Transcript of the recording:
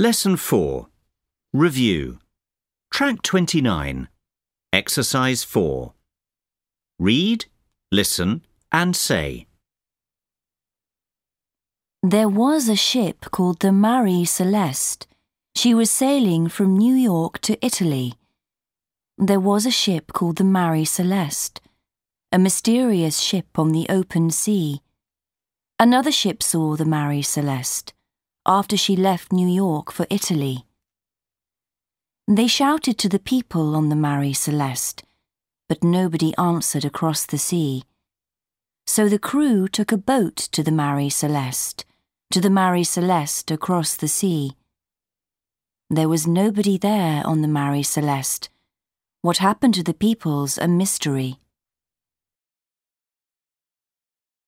Lesson 4. Review. Track 29. Exercise 4. Read, listen, and say. There was a ship called the Marie Celeste. She was sailing from New York to Italy. There was a ship called the Marie Celeste, a mysterious ship on the open sea. Another ship saw the Marie Celeste after she left New York for Italy. They shouted to the people on the Marie Celeste, but nobody answered across the sea. So the crew took a boat to the Marie Celeste, to the Marie Celeste across the sea. There was nobody there on the Marie Celeste. What happened to the people's a mystery.